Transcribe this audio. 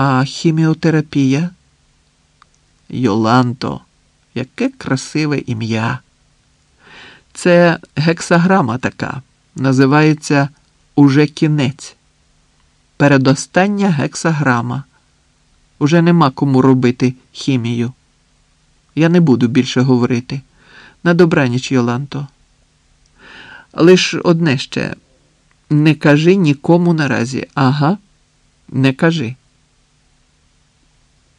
А хіміотерапія? Йоланто, яке красиве ім'я. Це гексаграма така. Називається Уже кінець. Передостання гексаграма. Уже нема кому робити хімію. Я не буду більше говорити. На добраніч, Йоланто. Лиш одне ще. Не кажи нікому наразі. Ага, не кажи.